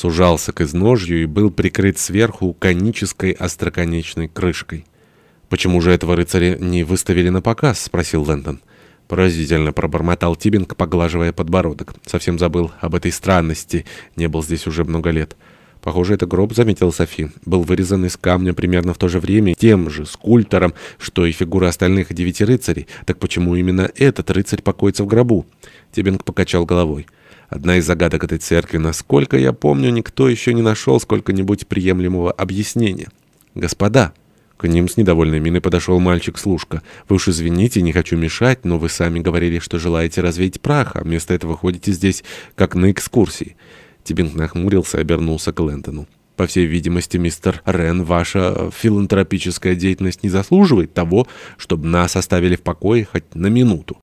сужался к изножью и был прикрыт сверху конической остроконечной крышкой. «Почему же этого рыцаря не выставили на показ?» — спросил Лэндон. Поразительно пробормотал Тибинг, поглаживая подбородок. Совсем забыл об этой странности, не был здесь уже много лет. Похоже, это гроб, заметил Софи, был вырезан из камня примерно в то же время тем же скульптором, что и фигуры остальных девяти рыцарей. Так почему именно этот рыцарь покоится в гробу? Тибинг покачал головой. Одна из загадок этой церкви, насколько я помню, никто еще не нашел сколько-нибудь приемлемого объяснения. Господа, к ним с недовольной миной подошел мальчик-служка. «Вы уж извините, не хочу мешать, но вы сами говорили, что желаете развеять прах, а вместо этого ходите здесь, как на экскурсии». Тибинг нахмурился и обернулся к Лэндону. «По всей видимости, мистер Рен, ваша филантропическая деятельность не заслуживает того, чтобы нас оставили в покое хоть на минуту».